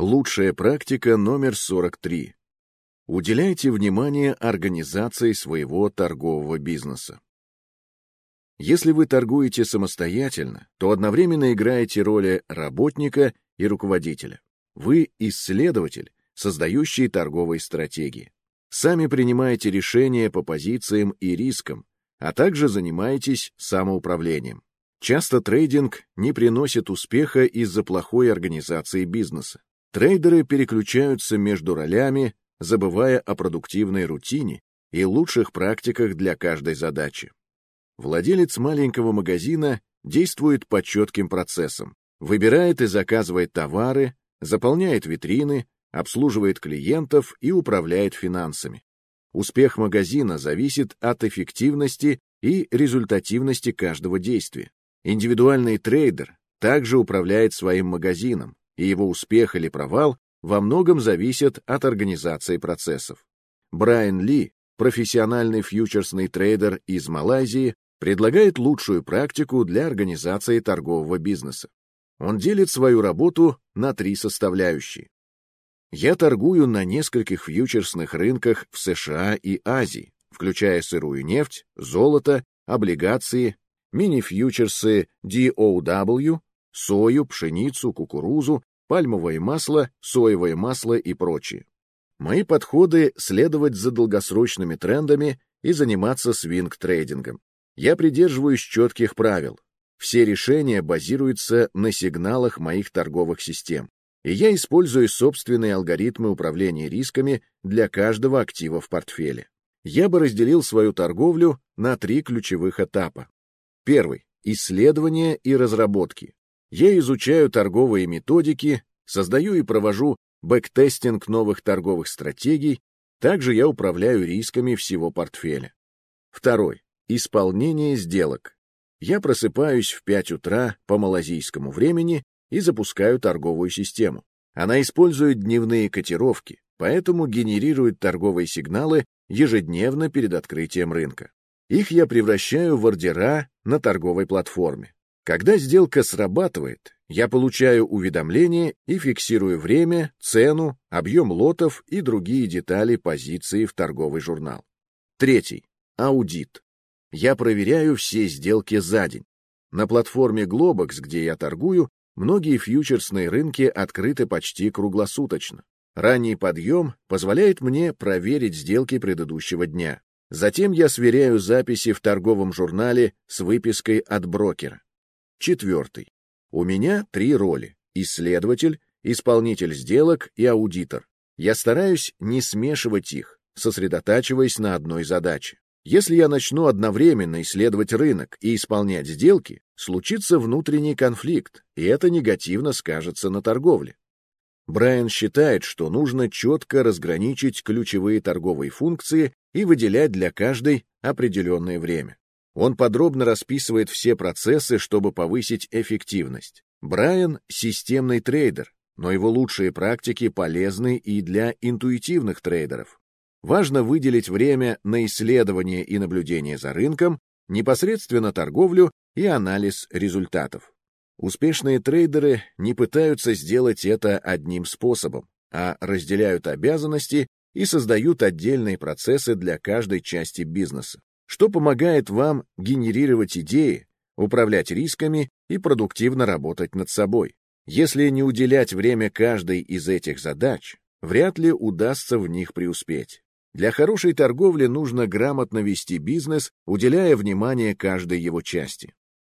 Лучшая практика номер 43. Уделяйте внимание организации своего торгового бизнеса. Если вы торгуете самостоятельно, то одновременно играете роли работника и руководителя. Вы исследователь, создающий торговые стратегии. Сами принимаете решения по позициям и рискам, а также занимаетесь самоуправлением. Часто трейдинг не приносит успеха из-за плохой организации бизнеса. Трейдеры переключаются между ролями, забывая о продуктивной рутине и лучших практиках для каждой задачи. Владелец маленького магазина действует по четким процессам, выбирает и заказывает товары, заполняет витрины, обслуживает клиентов и управляет финансами. Успех магазина зависит от эффективности и результативности каждого действия. Индивидуальный трейдер также управляет своим магазином, и его успех или провал во многом зависят от организации процессов. Брайан Ли, профессиональный фьючерсный трейдер из Малайзии, предлагает лучшую практику для организации торгового бизнеса. Он делит свою работу на три составляющие. Я торгую на нескольких фьючерсных рынках в США и Азии, включая сырую нефть, золото, облигации, мини-фьючерсы DOW, сою, пшеницу, кукурузу, пальмовое масло, соевое масло и прочее. Мои подходы — следовать за долгосрочными трендами и заниматься свинг-трейдингом. Я придерживаюсь четких правил. Все решения базируются на сигналах моих торговых систем, и я использую собственные алгоритмы управления рисками для каждого актива в портфеле. Я бы разделил свою торговлю на три ключевых этапа. Первый — исследование и разработки. Я изучаю торговые методики, создаю и провожу backtesting новых торговых стратегий, также я управляю рисками всего портфеля. Второй. Исполнение сделок. Я просыпаюсь в 5 утра по малазийскому времени и запускаю торговую систему. Она использует дневные котировки, поэтому генерирует торговые сигналы ежедневно перед открытием рынка. Их я превращаю в ордера на торговой платформе. Когда сделка срабатывает, я получаю уведомление и фиксирую время, цену, объем лотов и другие детали позиции в торговый журнал. Третий. Аудит. Я проверяю все сделки за день. На платформе Globox, где я торгую, многие фьючерсные рынки открыты почти круглосуточно. Ранний подъем позволяет мне проверить сделки предыдущего дня. Затем я сверяю записи в торговом журнале с выпиской от брокера. Четвертый. У меня три роли — исследователь, исполнитель сделок и аудитор. Я стараюсь не смешивать их, сосредотачиваясь на одной задаче. Если я начну одновременно исследовать рынок и исполнять сделки, случится внутренний конфликт, и это негативно скажется на торговле. Брайан считает, что нужно четко разграничить ключевые торговые функции и выделять для каждой определенное время. Он подробно расписывает все процессы, чтобы повысить эффективность. Брайан — системный трейдер, но его лучшие практики полезны и для интуитивных трейдеров. Важно выделить время на исследование и наблюдение за рынком, непосредственно торговлю и анализ результатов. Успешные трейдеры не пытаются сделать это одним способом, а разделяют обязанности и создают отдельные процессы для каждой части бизнеса что помогает вам генерировать идеи, управлять рисками и продуктивно работать над собой. Если не уделять время каждой из этих задач, вряд ли удастся в них преуспеть. Для хорошей торговли нужно грамотно вести бизнес, уделяя внимание каждой его части.